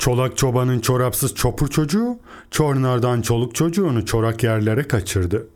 Çolak çobanın çorapsız çopur çocuğu, çornardan çoluk çocuğunu çorak yerlere kaçırdı.